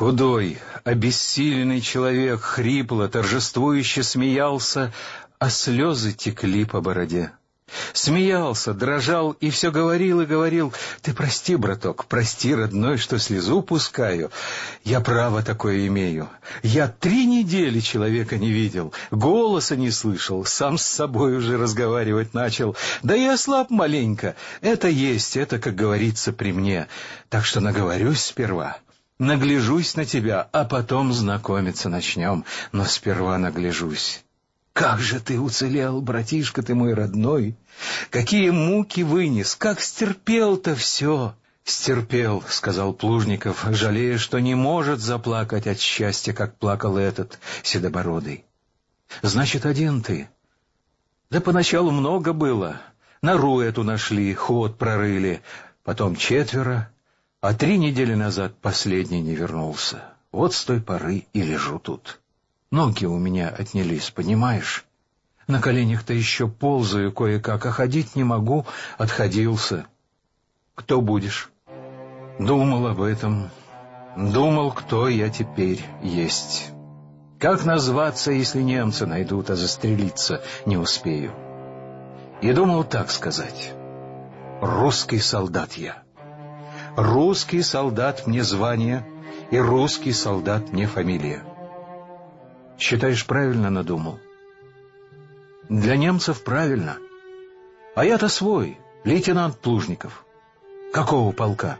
Худой, обессиленный человек хрипло, торжествующе смеялся, а слезы текли по бороде. Смеялся, дрожал и все говорил и говорил. «Ты прости, браток, прости, родной, что слезу пускаю. Я право такое имею. Я три недели человека не видел, голоса не слышал, сам с собой уже разговаривать начал. Да и ослаб маленько. Это есть, это, как говорится, при мне. Так что наговорюсь сперва». Нагляжусь на тебя, а потом знакомиться начнем, но сперва нагляжусь. Как же ты уцелел, братишка ты мой родной! Какие муки вынес, как стерпел-то все! «Стерпел», — сказал Плужников, жалея, что не может заплакать от счастья, как плакал этот седобородый. «Значит, один ты?» «Да поначалу много было. Нору эту нашли, ход прорыли, потом четверо, а три недели назад последний не вернулся. Вот с той поры и лежу тут. Ноги у меня отнялись, понимаешь? На коленях-то еще ползаю кое-как, а ходить не могу, отходился. Кто будешь? Думал об этом. Думал, кто я теперь есть. Как назваться, если немцы найдут, а застрелиться не успею? И думал так сказать. Русский солдат я. Русский солдат мне звание, и русский солдат мне фамилия. Считаешь, правильно надумал? Для немцев правильно. А я-то свой, лейтенант Плужников. Какого полка?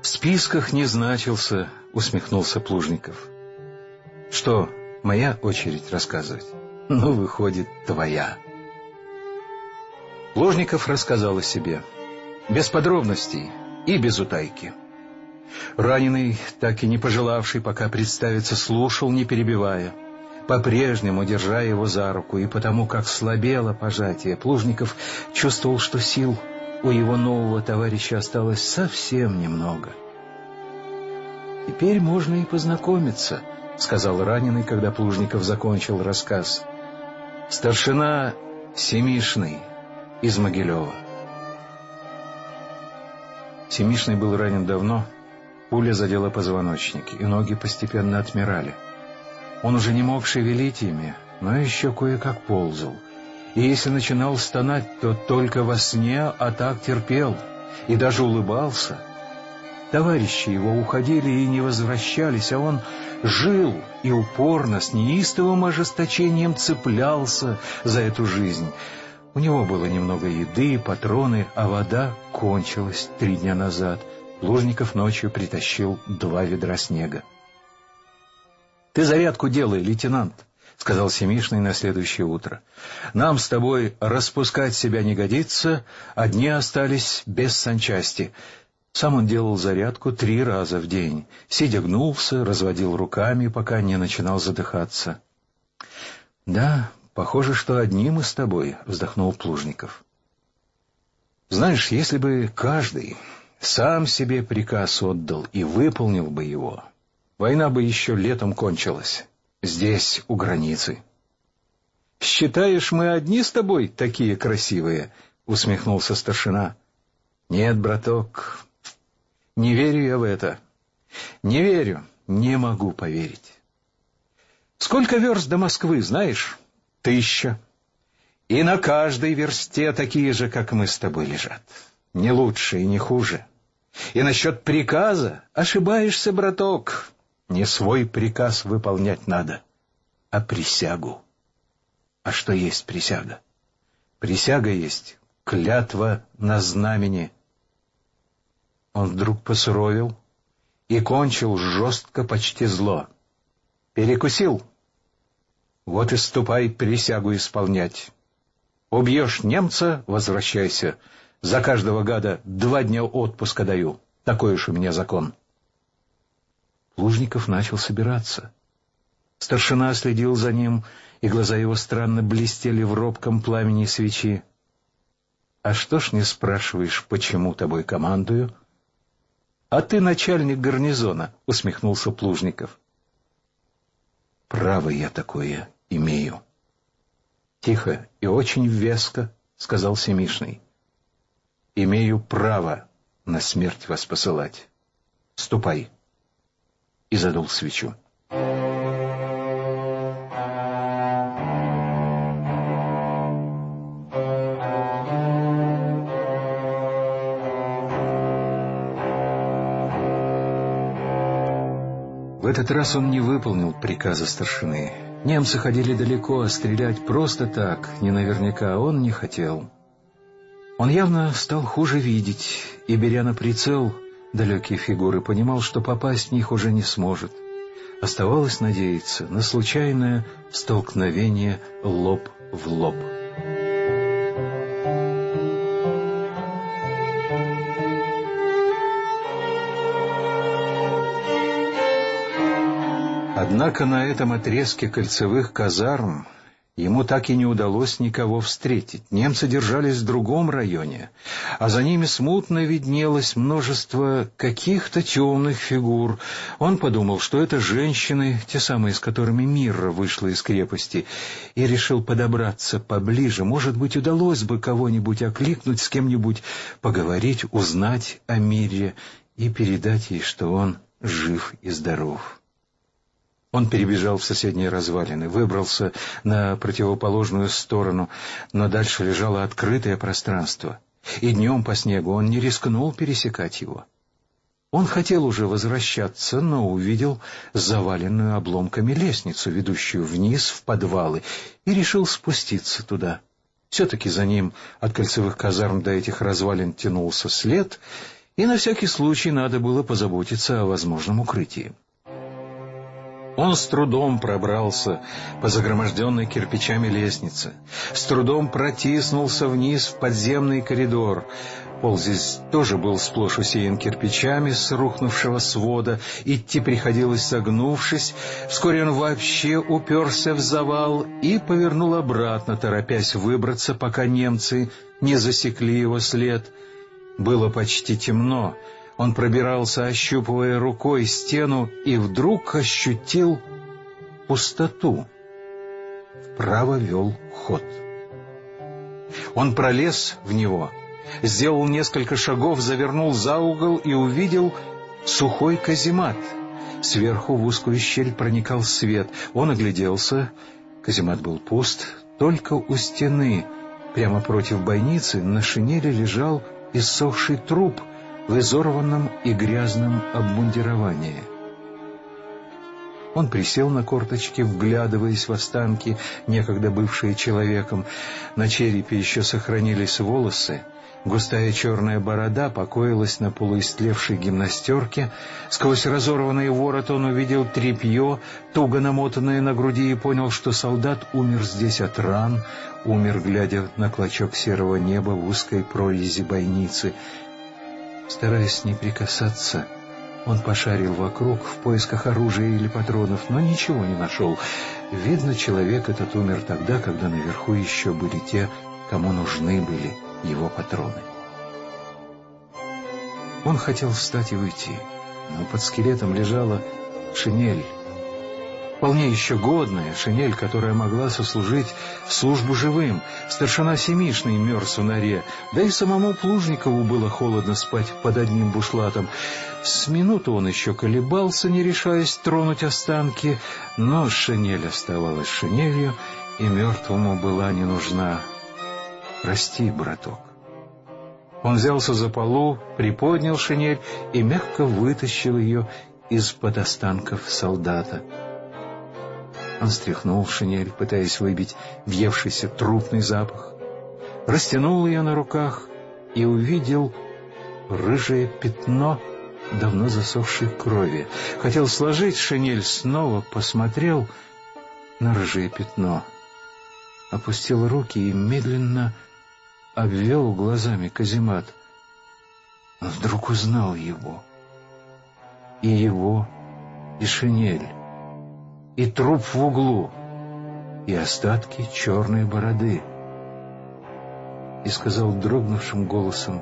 В списках не значился, усмехнулся Плужников. Что, моя очередь рассказывать? Ну, выходит, твоя. Плужников рассказал о себе. Без подробностей и без утайки. Раненый, так и не пожелавший пока представиться, слушал, не перебивая по-прежнему держа его за руку, и потому как слабело пожатие, Плужников чувствовал, что сил у его нового товарища осталось совсем немного. «Теперь можно и познакомиться», — сказал раненый, когда Плужников закончил рассказ. «Старшина Семишный из Могилева». Семишный был ранен давно, пуля задела позвоночник, и ноги постепенно отмирали. Он уже не мог шевелить ими, но еще кое-как ползал. И если начинал стонать, то только во сне, а так терпел и даже улыбался. Товарищи его уходили и не возвращались, а он жил и упорно, с неистовым ожесточением цеплялся за эту жизнь. У него было немного еды, патроны, а вода кончилась три дня назад. Лужников ночью притащил два ведра снега. — Ты зарядку делай, лейтенант, — сказал Семишный на следующее утро. — Нам с тобой распускать себя не годится, одни остались без санчасти. Сам он делал зарядку три раза в день, сидя гнулся, разводил руками, пока не начинал задыхаться. — Да, похоже, что одни мы с тобой, — вздохнул Плужников. — Знаешь, если бы каждый сам себе приказ отдал и выполнил бы его... Война бы еще летом кончилась. Здесь, у границы. «Считаешь, мы одни с тобой такие красивые?» — усмехнулся старшина. «Нет, браток, не верю я в это. Не верю, не могу поверить. Сколько верст до Москвы, знаешь? Тысяча. И на каждой версте такие же, как мы с тобой, лежат. Не лучше и не хуже. И насчет приказа ошибаешься, браток. Не свой приказ выполнять надо, а присягу. А что есть присяга? Присяга есть клятва на знамени. Он вдруг посуровил и кончил жестко, почти зло. Перекусил. Вот и ступай присягу исполнять. Убьешь немца — возвращайся. За каждого гада два дня отпуска даю. Такой уж у меня закон. Плужников начал собираться. Старшина следил за ним, и глаза его странно блестели в робком пламени свечи. — А что ж не спрашиваешь, почему тобой командую? — А ты начальник гарнизона, — усмехнулся Плужников. — Право я такое имею. — Тихо и очень веско, — сказал Семишный. — Имею право на смерть вас посылать. Ступай. — и задул свечу. В этот раз он не выполнил приказа старшины. Немцы ходили далеко, а стрелять просто так, не наверняка, он не хотел. Он явно стал хуже видеть, и, беря на прицел далекие фигуры, понимал, что попасть в них уже не сможет. Оставалось надеяться на случайное столкновение лоб в лоб. Однако на этом отрезке кольцевых казарм Ему так и не удалось никого встретить. Немцы держались в другом районе, а за ними смутно виднелось множество каких-то темных фигур. Он подумал, что это женщины, те самые, с которыми Мирра вышла из крепости, и решил подобраться поближе. Может быть, удалось бы кого-нибудь окликнуть, с кем-нибудь поговорить, узнать о Мирре и передать ей, что он жив и здоров. Он перебежал в соседние развалины, выбрался на противоположную сторону, но дальше лежало открытое пространство, и днем по снегу он не рискнул пересекать его. Он хотел уже возвращаться, но увидел заваленную обломками лестницу, ведущую вниз в подвалы, и решил спуститься туда. Все-таки за ним от кольцевых казарм до этих развалин тянулся след, и на всякий случай надо было позаботиться о возможном укрытии. Он с трудом пробрался по загроможденной кирпичами лестнице, с трудом протиснулся вниз в подземный коридор. Пол здесь тоже был сплошь усеян кирпичами с рухнувшего свода, идти приходилось согнувшись. Вскоре он вообще уперся в завал и повернул обратно, торопясь выбраться, пока немцы не засекли его след. Было почти темно, он пробирался, ощупывая рукой стену, и вдруг ощутил пустоту. Вправо вел ход. Он пролез в него, сделал несколько шагов, завернул за угол и увидел сухой каземат. Сверху в узкую щель проникал свет. Он огляделся. Каземат был пуст. Только у стены, прямо против бойницы, на шинели лежал иссохший труп — в изорванном и грязном обмундировании. Он присел на корточки, вглядываясь в останки, некогда бывшие человеком. На черепе еще сохранились волосы, густая черная борода покоилась на полуистлевшей гимнастерке. Сквозь разорванный ворот он увидел тряпье, туго намотанное на груди, и понял, что солдат умер здесь от ран, умер, глядя на клочок серого неба в узкой прорези бойницы — Стараясь не прикасаться, он пошарил вокруг в поисках оружия или патронов, но ничего не нашел. Видно, человек этот умер тогда, когда наверху еще были те, кому нужны были его патроны. Он хотел встать и уйти, но под скелетом лежала шинель, вполне еще годная, шинель, которая могла сослужить службу живым. Старшина Семишный мерз в норе, да и самому Плужникову было холодно спать под одним бушлатом. С минуту он еще колебался, не решаясь тронуть останки, но шинель оставалась шинелью, и мертвому была не нужна. «Прости, браток». Он взялся за полу, приподнял шинель и мягко вытащил ее из-под останков солдата. Он стряхнул шинель, пытаясь выбить въевшийся трупный запах, растянул ее на руках и увидел рыжее пятно давно засохшей крови. Хотел сложить шинель, снова посмотрел на рыжее пятно, опустил руки и медленно обвел глазами каземат. Вдруг узнал его. И его, и шинель и труп в углу, и остатки черной бороды. И сказал дрогнувшим голосом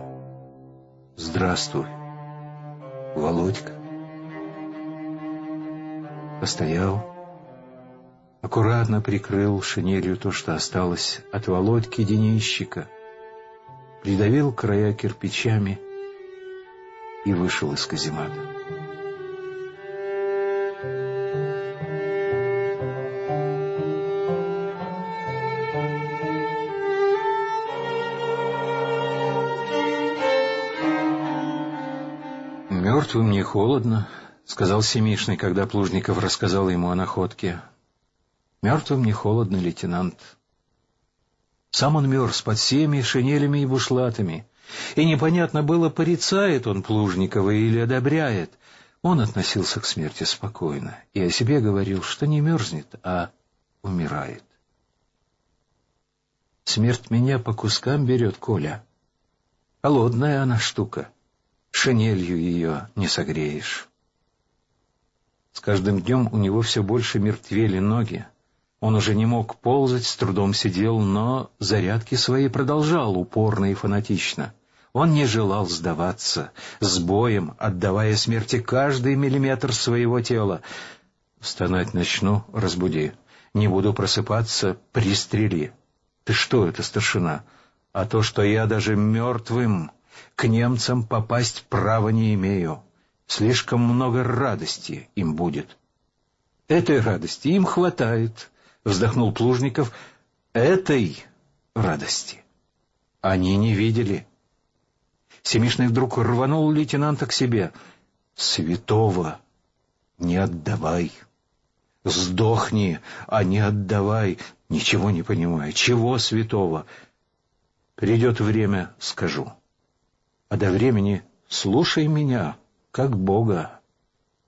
«Здравствуй, Володька». Постоял, аккуратно прикрыл шинелью то, что осталось от Володьки Денищика, придавил края кирпичами и вышел из каземата. «Мертвым не холодно», — сказал Семишный, когда Плужников рассказал ему о находке. «Мертвым не холодно, лейтенант». Сам он мерз под всеми шинелями и бушлатами, и непонятно было, порицает он Плужникова или одобряет. Он относился к смерти спокойно и о себе говорил, что не мерзнет, а умирает. «Смерть меня по кускам берет, Коля. Холодная она штука, шинелью ее не согреешь». С каждым днем у него все больше мертвели ноги. Он уже не мог ползать, с трудом сидел, но зарядки свои продолжал упорно и фанатично. Он не желал сдаваться, с боем, отдавая смерти каждый миллиметр своего тела. «Встанать начну, разбуди. Не буду просыпаться, пристрели». «Ты что это, старшина?» «А то, что я даже мертвым к немцам попасть права не имею». Слишком много радости им будет. Этой радости им хватает, вздохнул Плужников. Этой радости они не видели. Семишный вдруг рванул лейтенанта к себе. Святого не отдавай. Сдохни, а не отдавай. Ничего не понимаю. Чего святого? Придет время, скажу. А до времени слушай меня, как Бога.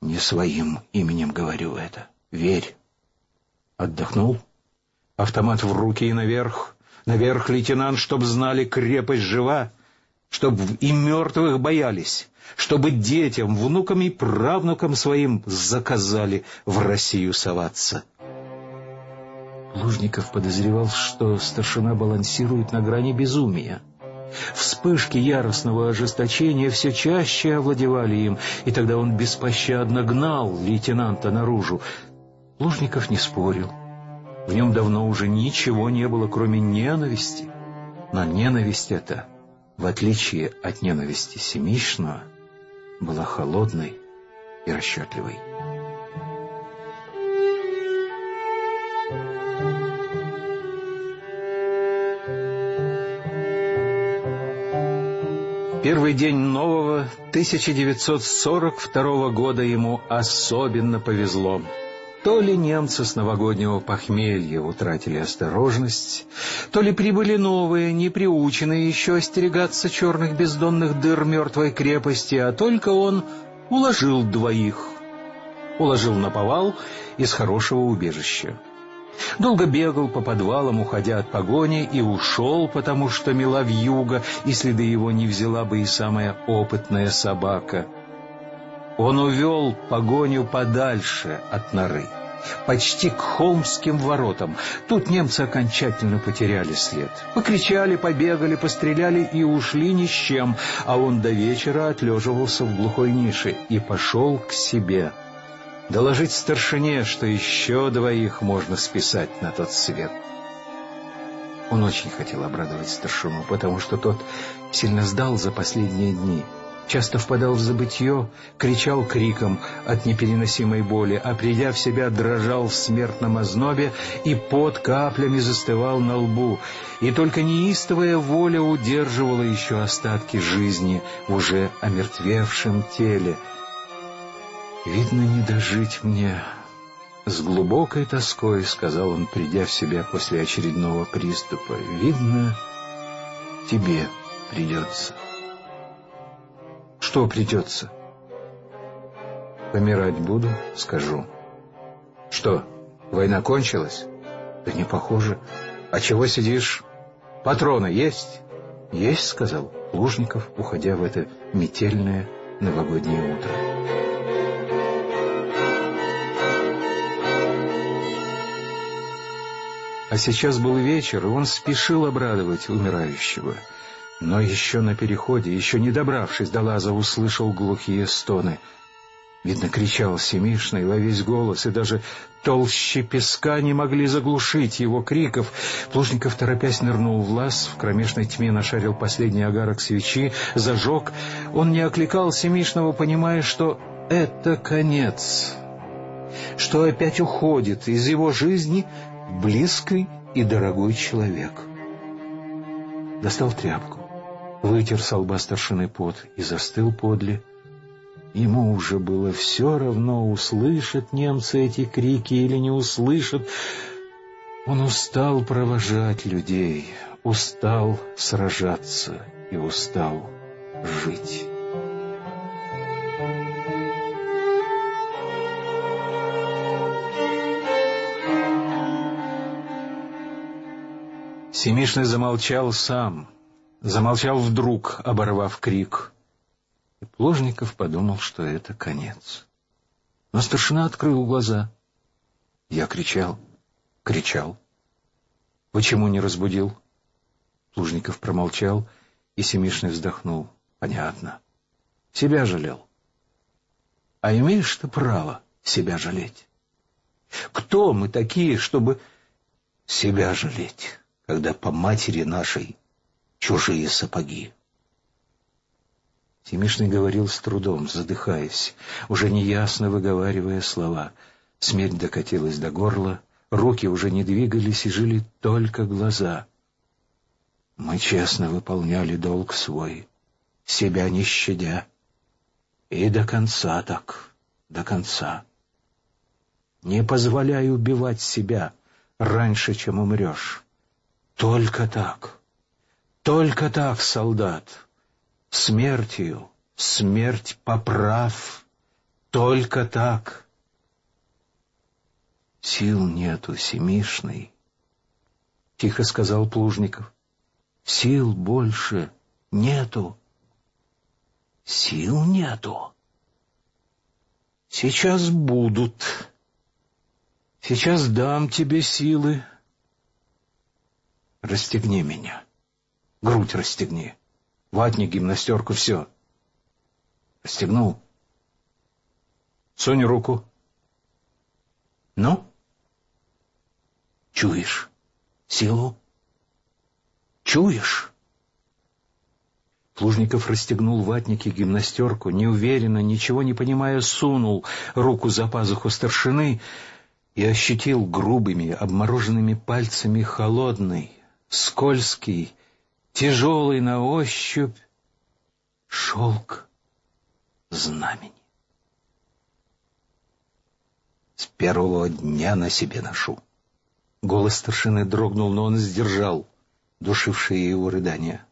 Не своим именем говорю это. Верь. Отдохнул. Автомат в руки и наверх. Наверх, лейтенант, чтоб знали, крепость жива. Чтоб и мертвых боялись. Чтобы детям, внукам и правнукам своим заказали в Россию соваться. Лужников подозревал, что старшина балансирует на грани безумия. Вспышки яростного ожесточения все чаще овладевали им, и тогда он беспощадно гнал лейтенанта наружу. Лужников не спорил. В нем давно уже ничего не было, кроме ненависти. Но ненависть эта, в отличие от ненависти Семишного, была холодной и расчетливой. Первый день нового 1942 года ему особенно повезло. То ли немцы с новогоднего похмелья утратили осторожность, то ли прибыли новые, не приученные еще остерегаться черных бездонных дыр мертвой крепости, а только он уложил двоих. Уложил на повал из хорошего убежища. Долго бегал по подвалам, уходя от погони, и ушел, потому что мела вьюга, и следы его не взяла бы и самая опытная собака. Он увел погоню подальше от норы, почти к холмским воротам. Тут немцы окончательно потеряли след. Покричали, побегали, постреляли и ушли ни с чем, а он до вечера отлеживался в глухой нише и пошел к себе доложить старшине, что еще двоих можно списать на тот свет. Он очень хотел обрадовать старшину, потому что тот сильно сдал за последние дни. Часто впадал в забытье, кричал криком от непереносимой боли, а придя в себя, дрожал в смертном ознобе и под каплями застывал на лбу. И только неистовая воля удерживала еще остатки жизни в уже омертвевшем теле — «Видно, не дожить мне». С глубокой тоской сказал он, придя в себя после очередного приступа. «Видно, тебе придется». «Что придется?» «Помирать буду, скажу». «Что, война кончилась?» «Да не похоже. А чего сидишь? Патроны есть?» «Есть», — сказал Лужников, уходя в это метельное новогоднее утро. А сейчас был вечер, и он спешил обрадовать умирающего. Но еще на переходе, еще не добравшись до лаза, услышал глухие стоны. Видно, кричал Семишный во весь голос, и даже толще песка не могли заглушить его криков. Плужников, торопясь, нырнул в лаз, в кромешной тьме нашарил последний огарок свечи, зажег. Он не окликал Семишного, понимая, что это конец, что опять уходит из его жизни близкий и дорогой человек. Достал тряпку, вытер с лба старшины пот и застыл подле. Ему уже было все равно, услышат немцы эти крики или не услышат. Он устал провожать людей, устал сражаться и устал жить. Семишный замолчал сам, замолчал вдруг, оборвав крик. И Плужников подумал, что это конец. Но старшина открыл глаза. Я кричал, кричал. Почему не разбудил? Плужников промолчал, и Семишный вздохнул. Понятно. Себя жалел. А имеешь ты право себя жалеть? Кто мы такие, чтобы себя жалеть, когда по матери нашей чужие сапоги? Семишный говорил с трудом, задыхаясь, уже неясно выговаривая слова. Смерть докатилась до горла, руки уже не двигались и жили только глаза. Мы честно выполняли долг свой, себя не щадя. И до конца так, до конца. Не позволяй убивать себя раньше, чем умрешь. Только так, только так, солдат, смертью, смерть поправ, только так. Сил нету, Семишный, — тихо сказал Плужников. Сил больше нету. Сил нету. Сейчас будут. Сейчас дам тебе силы. Расстегни меня. Грудь расстегни. Ватник, гимнастерку, все. Расстегнул. Сунь руку. Ну? Чуешь силу? Чуешь? Плужников расстегнул ватники гимнастерку, неуверенно, ничего не понимая, сунул руку за пазуху старшины и ощутил грубыми, обмороженными пальцами холодный, скользкий, тяжелый на ощупь шелк знамени. С первого дня на себе ношу. Голос старшины дрогнул, но он сдержал душившие его рыдания.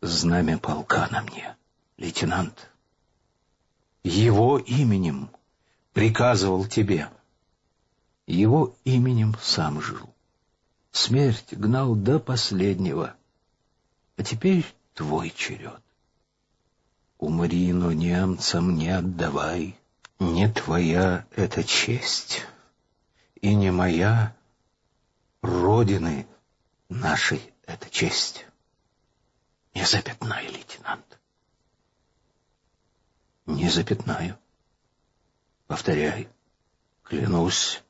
Знамя полка на мне, лейтенант. Его именем приказывал тебе. Его именем сам жил. Смерть гнал до последнего. А теперь твой черед. Умри, но немцам не отдавай. Не твоя эта честь, и не моя Родины нашей эта честь. Не запятнай, лейтенант. Не запятнаю. Повторяй. Клянусь.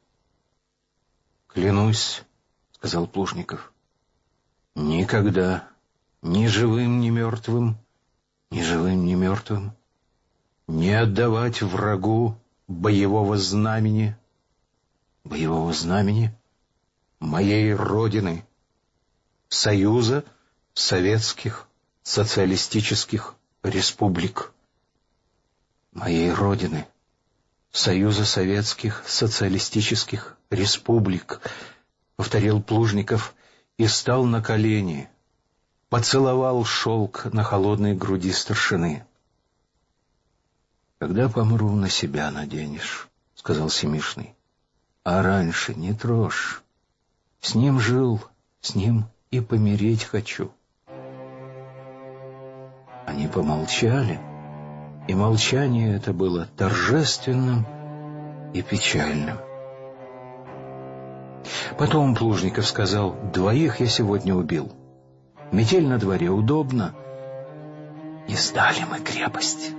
Клянусь, сказал Плужников. Никогда, ни живым, ни мертвым, ни живым, ни мертвым, не отдавать врагу боевого знамени, боевого знамени моей Родины, Союза Советских Социалистических Республик. Моей Родины, Союза Советских Социалистических Республик, повторил Плужников и стал на колени, поцеловал шелк на холодной груди старшины. «Когда помру, на себя наденешь», — сказал Семишный. «А раньше не трожь. С ним жил, с ним и помереть хочу. Они помолчали, и молчание это было торжественным и печальным. Потом Плужников сказал, «Двоих я сегодня убил. Метель на дворе, удобно». «Не сдали мы крепость»,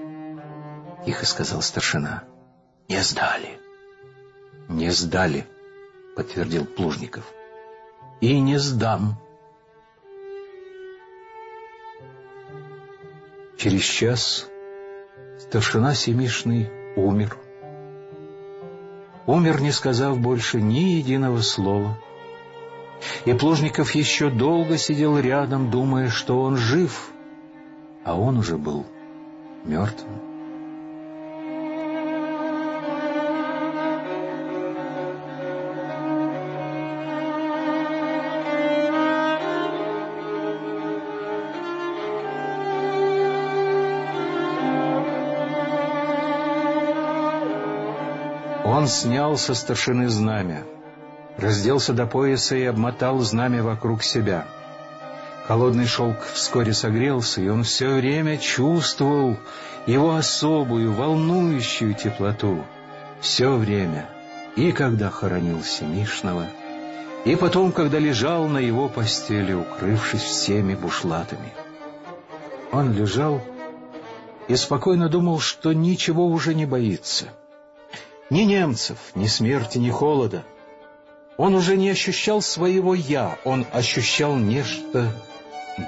— тихо сказал старшина. «Не сдали». «Не сдали», — подтвердил Плужников. «И не сдам». Через час старшина Семишный умер. Умер, не сказав больше ни единого слова. И Плужников еще долго сидел рядом, думая, что он жив, а он уже был мертвым. Снял со старшины знамя, разделся до пояса и обмотал знамя вокруг себя. Холодный шелк вскоре согрелся, и он все время чувствовал его особую, волнующую теплоту. Все время, и когда хоронил Семишного, и потом, когда лежал на его постели, укрывшись всеми бушлатами. Он лежал и спокойно думал, что ничего уже не боится. Ни немцев, ни смерти, ни холода. Он уже не ощущал своего «я», он ощущал нечто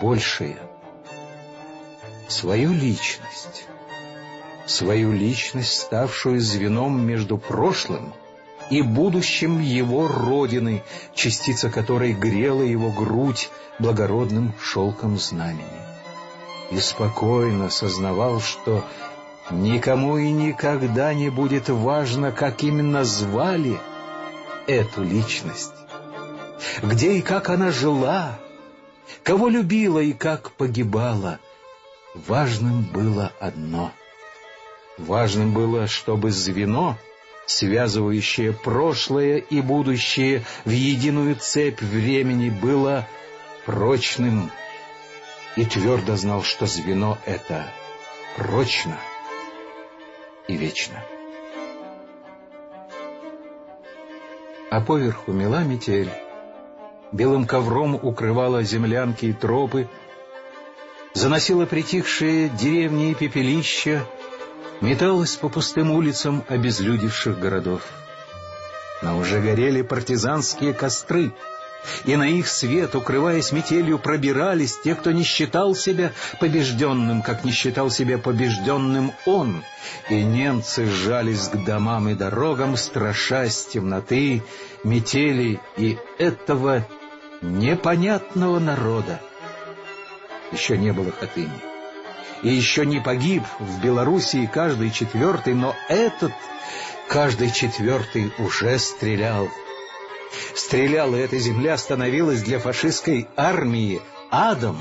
большее. Свою личность. Свою личность, ставшую звеном между прошлым и будущим его родины, частица которой грела его грудь благородным шелком знамени. И спокойно сознавал, что никому и никогда не будет важно, как именно звали эту личность, где и как она жила, кого любила и как погибала. Важным было одно. Важным было, чтобы звено — связывающее прошлое и будущее в единую цепь времени, было прочным, и твердо знал, что звено это прочно и вечно. А поверху мела метель, белым ковром укрывала землянки и тропы, заносила притихшие деревни и пепелища, металась по пустым улицам обезлюдевших городов. Но уже горели партизанские костры, и на их свет, укрываясь метелью, пробирались те, кто не считал себя побежденным, как не считал себя побежденным он. И немцы сжались к домам и дорогам, страшась темноты, метели и этого непонятного народа. Еще не было Хатыни и еще не погиб в Белоруссии каждый четвертый, но этот каждый четвертый уже стрелял. Стреляла эта земля становилась для фашистской армии адом,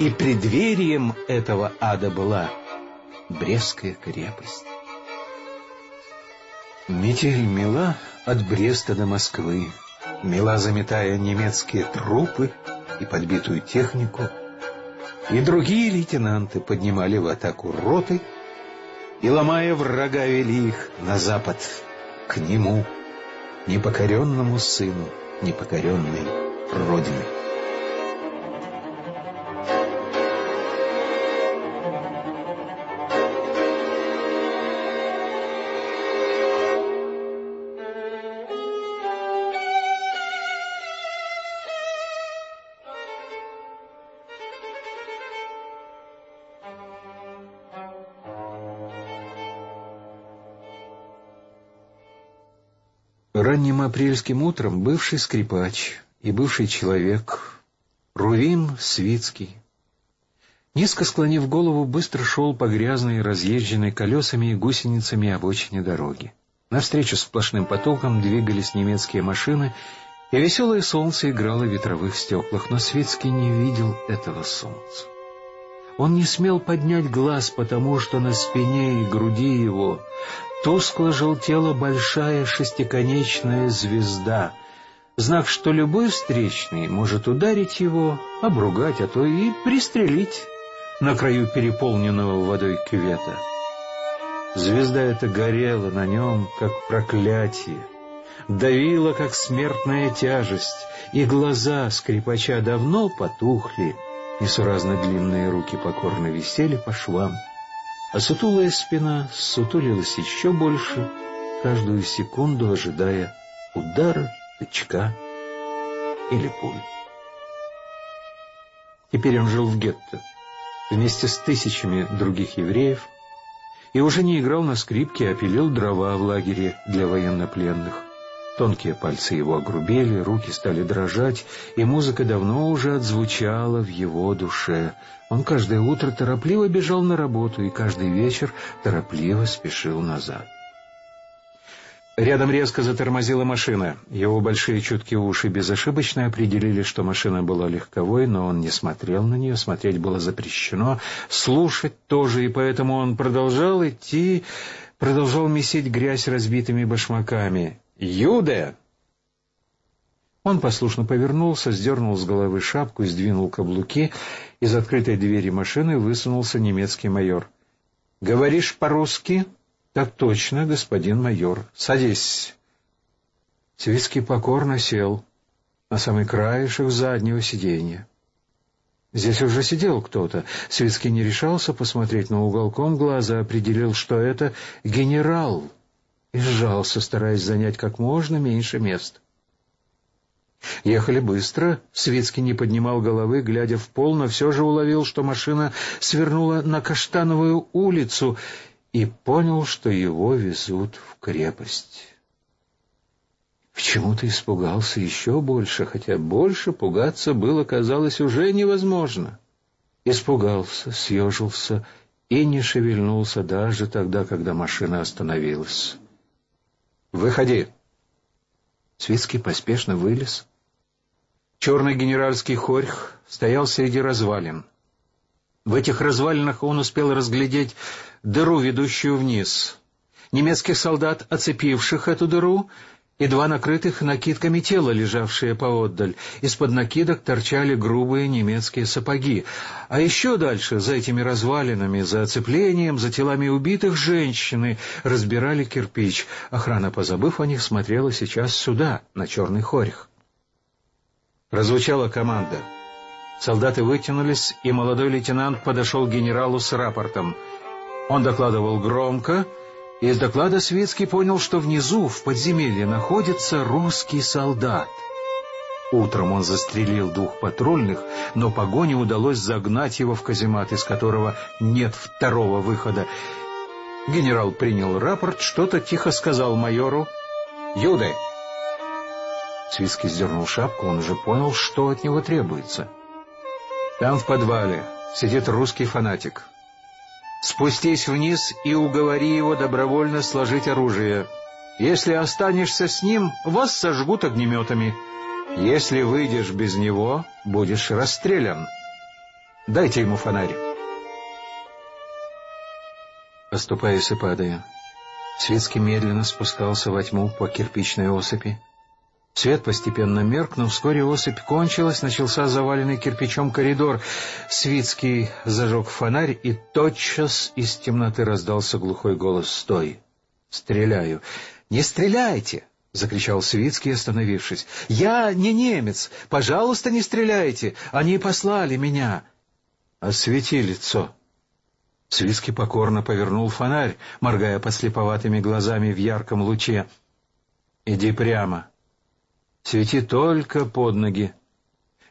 и преддверием этого ада была Брестская крепость. Метель мела от Бреста до Москвы, мела заметая немецкие трупы и подбитую технику, и другие лейтенанты поднимали в атаку роты и, ломая врага, вели их на запад, к нему, непокоренному сыну непокоренной Родины. Ранним апрельским утром бывший скрипач и бывший человек Рувим Свицкий, низко склонив голову, быстро шел по грязной, разъезженной колесами и гусеницами обочине дороги. Навстречу сплошным потоком двигались немецкие машины, и веселое солнце играло в ветровых стеклах, но Свицкий не видел этого солнца. Он не смел поднять глаз, потому что на спине и груди его тускло желтела большая шестиконечная звезда, знак, что любой встречный может ударить его, обругать, а то и пристрелить на краю переполненного водой кювета. Звезда эта горела на нем, как проклятие, давила, как смертная тяжесть, и глаза скрипача давно потухли, Несуразно длинные руки покорно висели по швам, а сутулая спина сутулилась еще больше, каждую секунду ожидая удара, тычка или пуль. Теперь он жил в гетто вместе с тысячами других евреев и уже не играл на скрипке, а пилил дрова в лагере для военнопленных. Тонкие пальцы его огрубели, руки стали дрожать, и музыка давно уже отзвучала в его душе. Он каждое утро торопливо бежал на работу и каждый вечер торопливо спешил назад. Рядом резко затормозила машина. Его большие чуткие уши безошибочно определили, что машина была легковой, но он не смотрел на нее, смотреть было запрещено, слушать тоже, и поэтому он продолжал идти продолжал месить грязь разбитыми башмаками. «Юде!» Он послушно повернулся, сдернул с головы шапку, сдвинул каблуки. Из открытой двери машины высунулся немецкий майор. «Говоришь по-русски?» «Так точно, господин майор. Садись». Свицкий покорно сел на самый краешек заднего сиденья. Здесь уже сидел кто-то. Свицкий не решался посмотреть, но уголком глаза определил, что это генерал, и сжался, стараясь занять как можно меньше места. Ехали быстро, Свицкий не поднимал головы, глядя в пол, но все же уловил, что машина свернула на Каштановую улицу, и понял, что его везут в крепость. Почему-то испугался еще больше, хотя больше пугаться было, казалось, уже невозможно. Испугался, съежился и не шевельнулся даже тогда, когда машина остановилась. «Выходи!» Свицкий поспешно вылез. Черный генеральский хорьх стоял среди развалин. В этих развалинах он успел разглядеть дыру, ведущую вниз. Немецких солдат, оцепивших эту дыру, и два накрытых накидками тела, лежавшие поотдаль. Из-под накидок торчали грубые немецкие сапоги. А еще дальше, за этими развалинами, за оцеплением, за телами убитых, женщины разбирали кирпич. Охрана, позабыв о них, смотрела сейчас сюда, на черный хорьх. Прозвучала команда. Солдаты вытянулись, и молодой лейтенант подошел к генералу с рапортом. Он докладывал громко, из доклада Светский понял, что внизу, в подземелье, находится русский солдат. Утром он застрелил двух патрульных, но погоне удалось загнать его в каземат, из которого нет второго выхода. Генерал принял рапорт, что-то тихо сказал майору. «Юды!» Свицкий сдернул шапку, он уже понял, что от него требуется. «Там в подвале сидит русский фанатик. Спустись вниз и уговори его добровольно сложить оружие. Если останешься с ним, вас сожгут огнеметами. Если выйдешь без него, будешь расстрелян. Дайте ему фонарь. Оступаясь и падая, Светский медленно спускался во тьму по кирпичной осыпи. Свет постепенно мерк, но вскоре осыпь кончилась, начался заваленный кирпичом коридор. Свицкий зажег фонарь, и тотчас из темноты раздался глухой голос «Стой! Стреляю!» «Не стреляйте!» — закричал Свицкий, остановившись. «Я не немец! Пожалуйста, не стреляйте! Они послали меня!» «Освети лицо!» Свицкий покорно повернул фонарь, моргая послеповатыми глазами в ярком луче. «Иди прямо!» Свети только под ноги.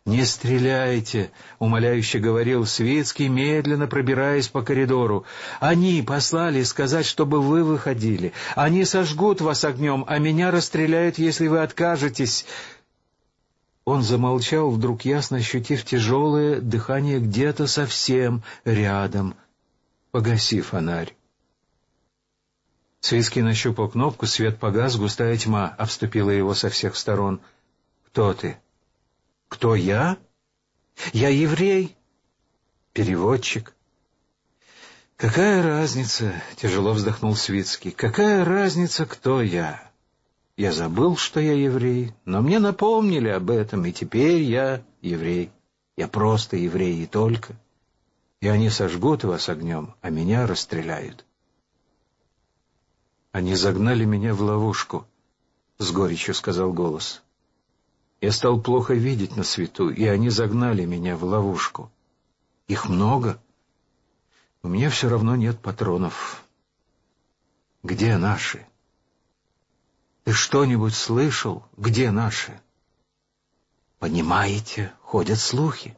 «Не стреляйте!» — умоляюще говорил Свицкий, медленно пробираясь по коридору. «Они послали сказать, чтобы вы выходили. Они сожгут вас огнем, а меня расстреляют, если вы откажетесь». Он замолчал, вдруг ясно ощутив тяжелое дыхание где-то совсем рядом. «Погаси фонарь». Свицкий нащупал кнопку, свет погас, густая тьма обступила его со всех сторон. «Кто ты?» «Кто я?» «Я еврей». «Переводчик». «Какая разница?» — тяжело вздохнул Свицкий. «Какая разница, кто я?» «Я забыл, что я еврей, но мне напомнили об этом, и теперь я еврей. Я просто еврей и только. И они сожгут вас огнем, а меня расстреляют». «Они загнали меня в ловушку», — с горечью сказал голос. «Я стал плохо видеть на свету, и они загнали меня в ловушку. Их много. У меня все равно нет патронов. Где наши? Ты что-нибудь слышал? Где наши?» «Понимаете, ходят слухи».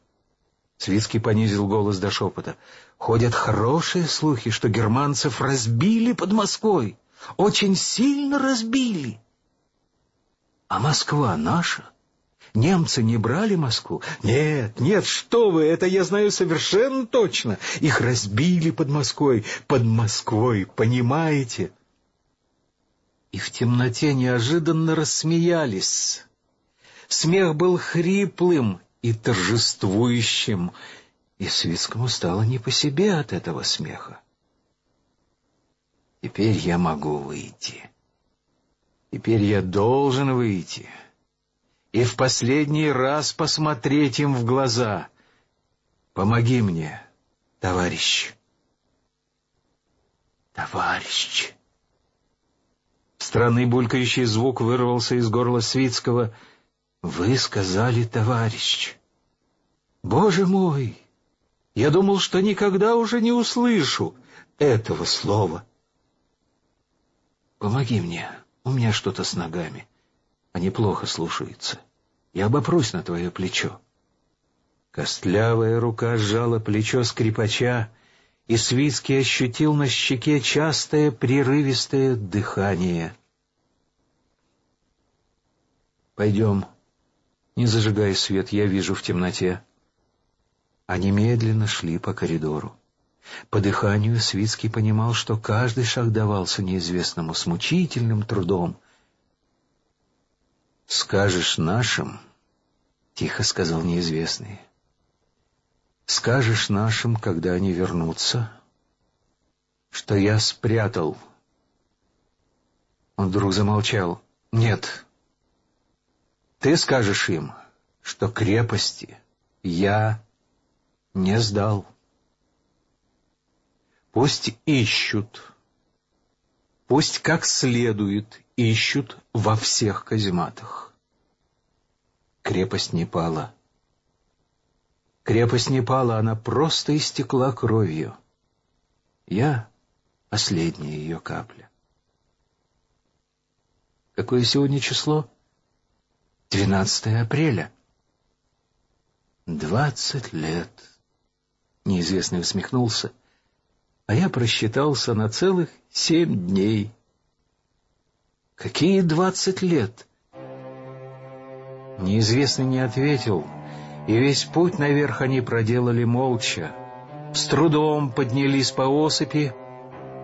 Свицкий понизил голос до шепота. «Ходят хорошие слухи, что германцев разбили под Москвой очень сильно разбили. А Москва наша? Немцы не брали Москву? Нет, нет, что вы, это я знаю совершенно точно. Их разбили под Москвой, под Москвой, понимаете? И в темноте неожиданно рассмеялись. Смех был хриплым и торжествующим, и Свицкому стало не по себе от этого смеха. Теперь я могу выйти. Теперь я должен выйти. И в последний раз посмотреть им в глаза. Помоги мне, товарищ. Товарищ. Странный булькающий звук вырвался из горла Свицкого. «Вы сказали, товарищ». «Боже мой! Я думал, что никогда уже не услышу этого слова». «Помоги мне, у меня что-то с ногами. Они плохо слушаются. Я обопрусь на твое плечо». Костлявая рука сжала плечо скрипача, и Свицкий ощутил на щеке частое прерывистое дыхание. «Пойдем. Не зажигай свет, я вижу в темноте». Они медленно шли по коридору. По дыханию Свицкий понимал, что каждый шаг давался неизвестному с мучительным трудом. «Скажешь нашим?» — тихо сказал неизвестный. Скажешь нашим, когда они вернутся, что я спрятал. Он вдруг замолчал. Нет. Ты скажешь им, что крепости я не сдал. Пусть ищут, пусть как следует ищут во всех казематах. Крепость не пала. Крепость не пала, она просто истекла кровью. Я — последняя ее капля. Какое сегодня число? 12 апреля. Двадцать лет. Неизвестный усмехнулся. А я просчитался на целых семь дней. Какие двадцать лет? Неизвестный не ответил, и весь путь наверх они проделали молча. С трудом поднялись по осыпи,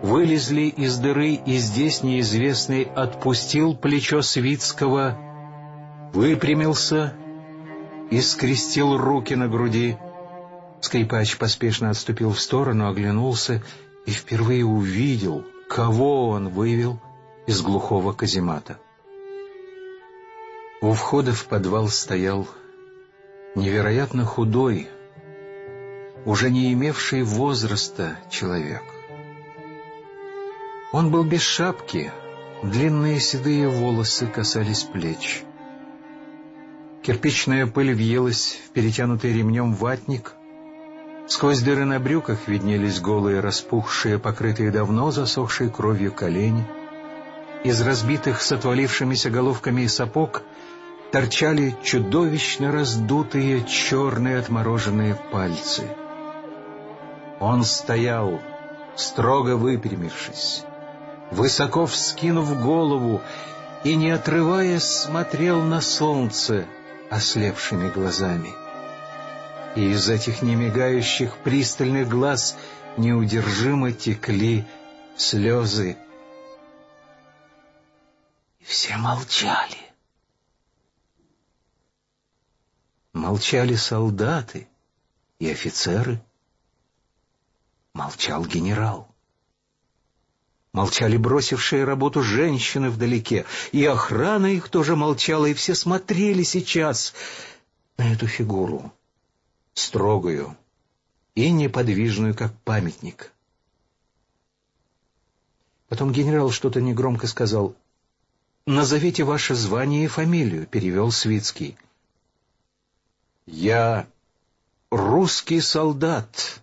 вылезли из дыры, и здесь неизвестный отпустил плечо Свицкого, выпрямился и скрестил руки на груди. Скрипач поспешно отступил в сторону, оглянулся и впервые увидел, кого он вывел из глухого каземата. У входа в подвал стоял невероятно худой, уже не имевший возраста человек. Он был без шапки, длинные седые волосы касались плеч. Кирпичная пыль въелась в перетянутый ремнем ватник. Сквозь дыры на брюках виднелись голые, распухшие, покрытые давно засохшей кровью колени. Из разбитых с отвалившимися головками сапог — торчали чудовищно раздутые черные отмороженные пальцы. Он стоял, строго выпрямившись, высоко вскинув голову и, не отрываясь, смотрел на солнце ослепшими глазами. И из этих немигающих пристальных глаз неудержимо текли слезы. И все молчали. Молчали солдаты и офицеры. Молчал генерал. Молчали бросившие работу женщины вдалеке, и охрана их тоже молчала, и все смотрели сейчас на эту фигуру, строгую и неподвижную, как памятник. Потом генерал что-то негромко сказал. «Назовите ваше звание и фамилию», — перевел Свицкий. «Я русский солдат».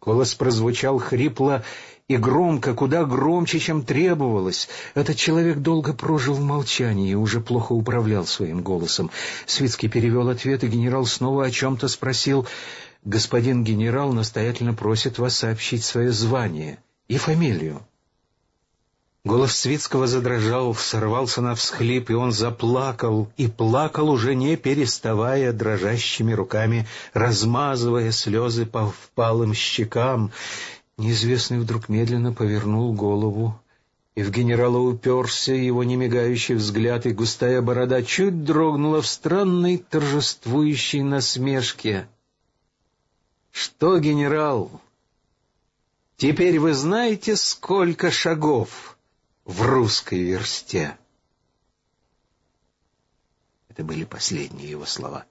Голос прозвучал хрипло и громко, куда громче, чем требовалось. Этот человек долго прожил в молчании и уже плохо управлял своим голосом. Свицкий перевел ответ, и генерал снова о чем-то спросил. «Господин генерал настоятельно просит вас сообщить свое звание и фамилию». Голос Свицкого задрожал, сорвался на всхлип, и он заплакал, и плакал уже не переставая, дрожащими руками, размазывая слезы по впалым щекам. Неизвестный вдруг медленно повернул голову, и в генерала уперся его немигающий взгляд, и густая борода чуть дрогнула в странной торжествующей насмешке. «Что, генерал, Теперь вы знаете, сколько шагов в русской версте?» Это были последние его слова.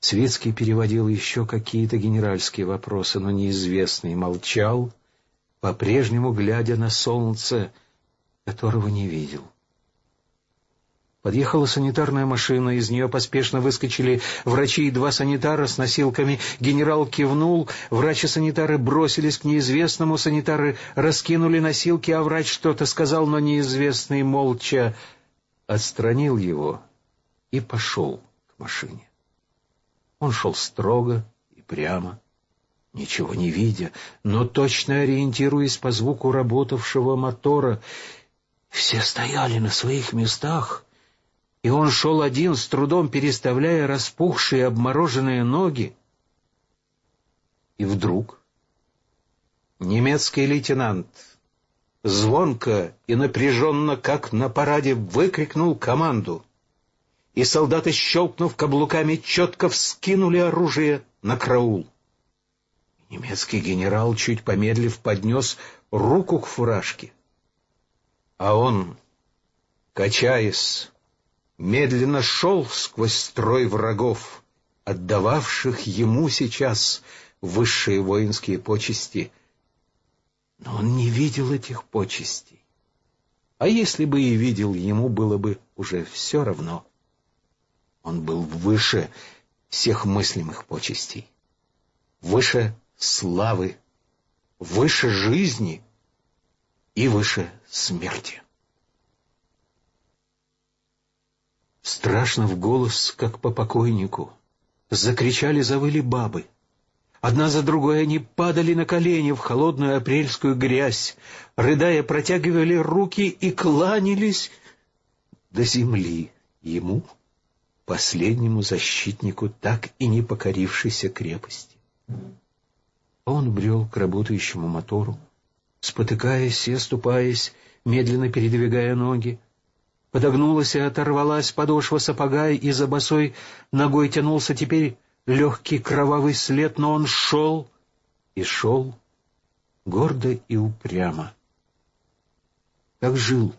Светский переводил еще какие-то генеральские вопросы, но неизвестный молчал, по-прежнему глядя на солнце, которого не видел. Подъехала санитарная машина, из нее поспешно выскочили врачи и два санитара с носилками. Генерал кивнул, врачи-санитары бросились к неизвестному, санитары раскинули носилки, а врач что-то сказал, но неизвестный молча отстранил его и пошел к машине. Он шел строго и прямо, ничего не видя, но точно ориентируясь по звуку работавшего мотора. Все стояли на своих местах, и он шел один, с трудом переставляя распухшие обмороженные ноги. И вдруг немецкий лейтенант звонко и напряженно, как на параде, выкрикнул команду — и солдаты, щелкнув каблуками, четко вскинули оружие на краул. Немецкий генерал, чуть помедлив, поднес руку к фуражке. А он, качаясь, медленно шел сквозь строй врагов, отдававших ему сейчас высшие воинские почести. Но он не видел этих почестей. А если бы и видел, ему было бы уже все равно — он был выше всех мыслимых почестей, выше славы, выше жизни и выше смерти. Страшно в голос, как по покойнику, закричали, завыли бабы. Одна за другой они падали на колени в холодную апрельскую грязь, рыдая, протягивали руки и кланялись до земли ему — последнему защитнику так и не покорившейся крепости. Он брел к работающему мотору, спотыкаясь и оступаясь, медленно передвигая ноги. Подогнулась и оторвалась подошва сапога, и за босой ногой тянулся теперь легкий кровавый след, но он шел и шел гордо и упрямо. Как жил,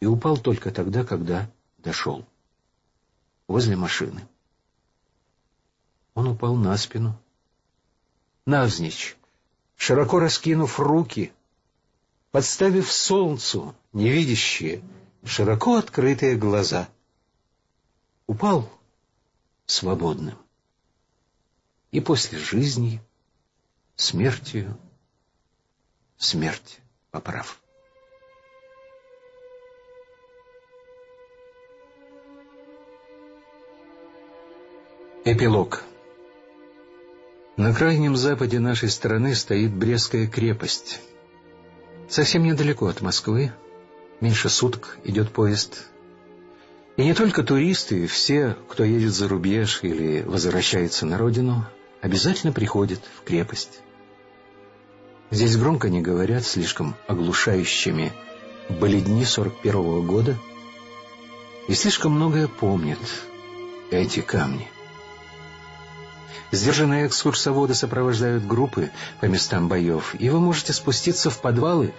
и упал только тогда, когда дошел возле машины. Он упал на спину, навзничь, широко раскинув руки, подставив солнцу невидящие, широко открытые глаза. Упал свободным. И после жизни, смертью, смерть поправ. Эпилог На крайнем западе нашей страны стоит Брестская крепость. Совсем недалеко от Москвы, меньше суток идет поезд. И не только туристы, все, кто едет за рубеж или возвращается на родину, обязательно приходят в крепость. Здесь громко не говорят слишком оглушающими были дни 41 -го года, и слишком многое помнят эти камни. Сдержанные экскурсоводы сопровождают группы по местам боев, и вы можете спуститься в подвалы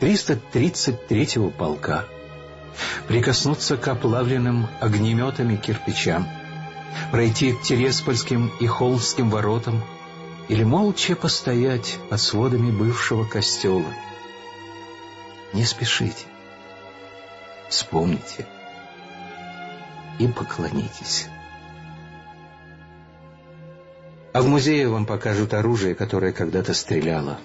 333-го полка, прикоснуться к оплавленным огнеметами кирпичам, пройти к Тереспольским и Холмским воротам или молча постоять под сводами бывшего костела. Не спешите, вспомните и поклонитесь. А в музее вам покажут оружие, которое когда-то стреляло,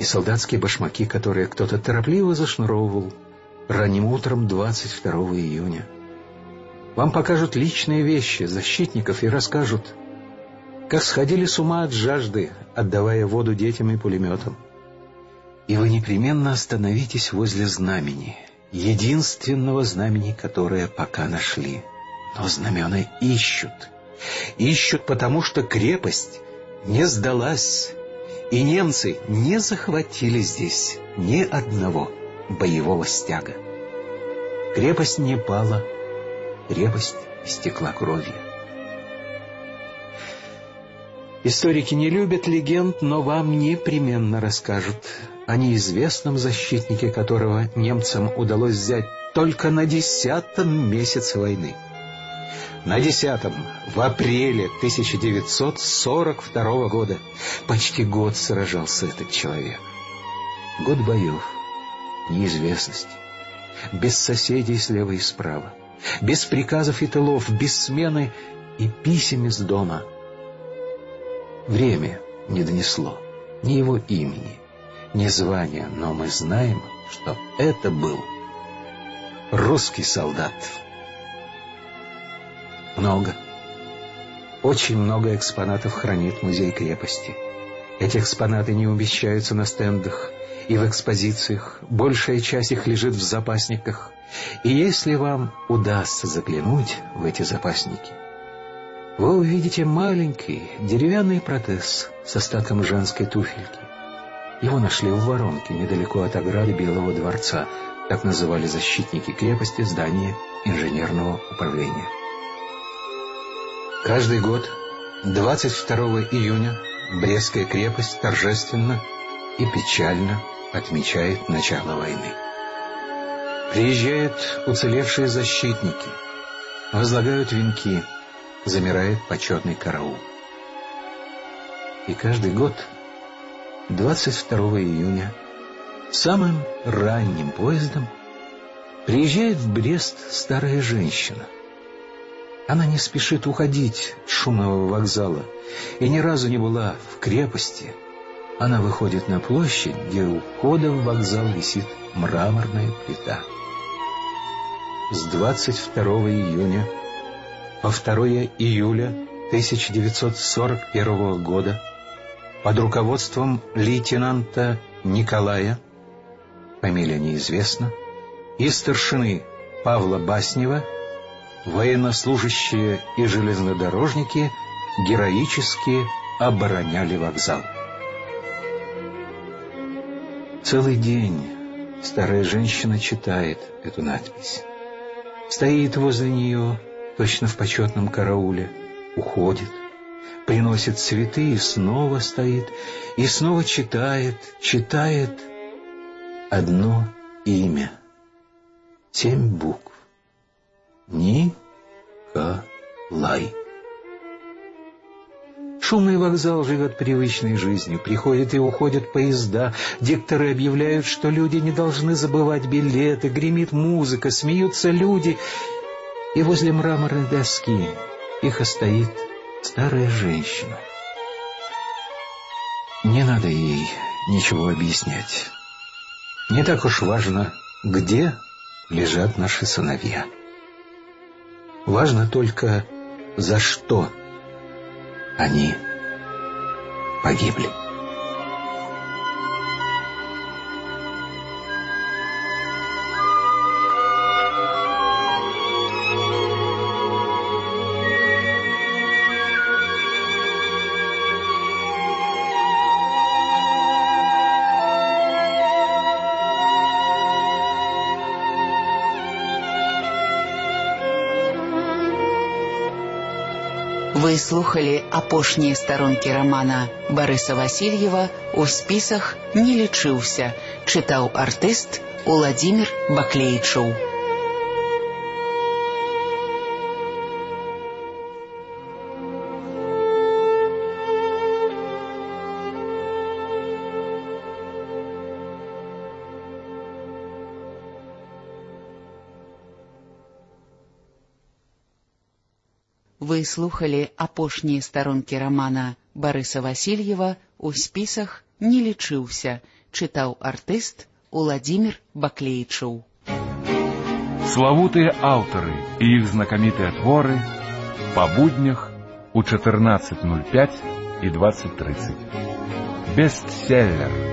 и солдатские башмаки, которые кто-то торопливо зашнуровывал ранним утром 22 июня. Вам покажут личные вещи защитников и расскажут, как сходили с ума от жажды, отдавая воду детям и пулеметам. И вы непременно остановитесь возле знамени, единственного знамени, которое пока нашли. Но знамена ищут — Ищут потому, что крепость не сдалась, и немцы не захватили здесь ни одного боевого стяга. Крепость не пала, крепость истекла кровью. Историки не любят легенд, но вам непременно расскажут о неизвестном защитнике, которого немцам удалось взять только на десятом месяце войны. На десятом, в апреле 1942 года, почти год сражался этот человек. Год боев, неизвестности, без соседей слева и справа, без приказов и тылов, без смены и писем из дома. Время не донесло ни его имени, ни звания, но мы знаем, что это был русский солдат. Много, очень много экспонатов хранит музей крепости. Эти экспонаты не умещаются на стендах и в экспозициях, большая часть их лежит в запасниках. И если вам удастся заглянуть в эти запасники, вы увидите маленький деревянный протез с остатком женской туфельки. Его нашли в воронке недалеко от ограды Белого дворца, так называли защитники крепости здания инженерного управления. Каждый год, 22 июня, Брестская крепость торжественно и печально отмечает начало войны. Приезжают уцелевшие защитники, возлагают венки, замирает почетный караул. И каждый год, 22 июня, самым ранним поездом приезжает в Брест старая женщина. Она не спешит уходить с шумного вокзала и ни разу не была в крепости – она выходит на площадь, где у входа в вокзал висит мраморная плита. С 22 июня по 2 июля 1941 года под руководством лейтенанта Николая, фамилия неизвестна, и старшины Павла Баснева, военнослужащие и железнодорожники героически обороняли вокзал. Целый день старая женщина читает эту надпись. Стоит возле нее, точно в почетном карауле, уходит, приносит цветы и снова стоит, и снова читает, читает одно имя, семь букв. Николай. Шумный вокзал живет привычной жизнью, приходят и уходят поезда, дикторы объявляют, что люди не должны забывать билеты, гремит музыка, смеются люди, и возле мраморной доски тихо стоит старая женщина. Не надо ей ничего объяснять. Не так уж важно, где лежат наши сыновья. Важно только, за что они погибли. слухали апошнія старонкі рамана Барыса Васильева у спісах не лічыўся, чытаў артыст Уладзімир Баклейчоў. Вы слухали апошнія старонкі рамана Барыса Васильева у спісах не лічыўся, чытаў артыст Уладзімир Баклейчоў. Славутыя аўтары і іх знакамітыя творы па буднях у 14.05 і 20.30. Бестселлер.